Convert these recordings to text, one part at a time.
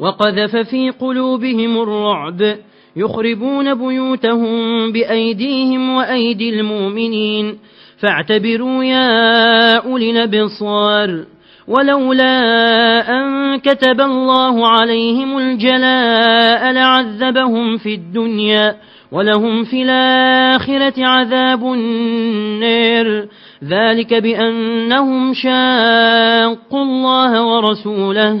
وقذف في قلوبهم الرعب يخربون بيوتهم بأيديهم وأيدي المؤمنين. فاعتبروا يا أولي الأبصار ولولا أن كتب الله عليهم الجلاء لعذبهم في الدنيا ولهم في الآخرة عذاب النير ذلك بأنهم شاقوا الله ورسوله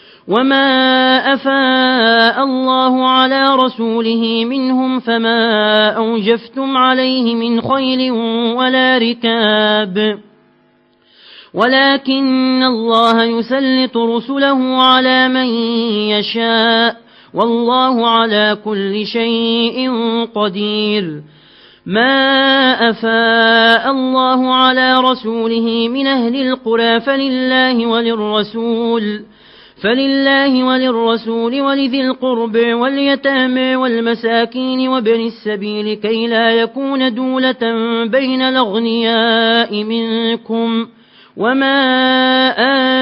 وما أفاء الله على رسوله منهم فما أوجفتم عليه من خيل ولا ركاب ولكن الله يسلط رسله على من يشاء والله على كل شيء قدير ما أفاء الله على رسوله من أهل القرى فلله وللرسول فلله وللرسول ولذي القرب واليتامى والمساكين وابن السبيل كي لا يكون دولة بين الأغنياء منكم وما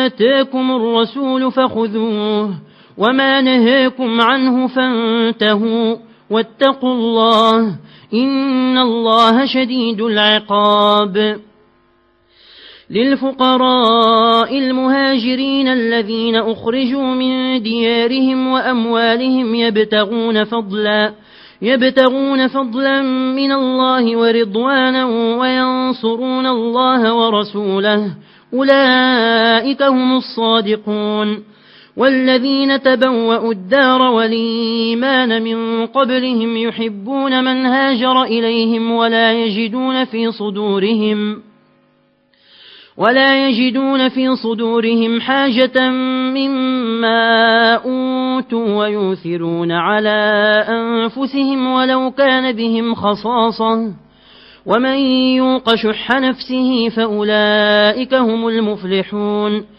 آتاكم الرسول فخذوه وما نهاكم عنه فانتهوا واتقوا الله إن الله شديد العقاب للفقراء المهاجرين الذين أخرجوا من ديارهم وأموالهم يبتغون فضلا يبتغون فضلا من الله ورضوانا وينصرون الله ورسوله. أولئك هم الصادقون. والذين تبوأوا الدار والإيمان من قبلهم يحبون من هاجر إليهم ولا يجدون في صدورهم. ولا يجدون في صدورهم حاجة مما أوتوا ويوثرون على أنفسهم ولو كان بهم خصاصة. ومن يوق شح نفسه فأولئك هم المفلحون.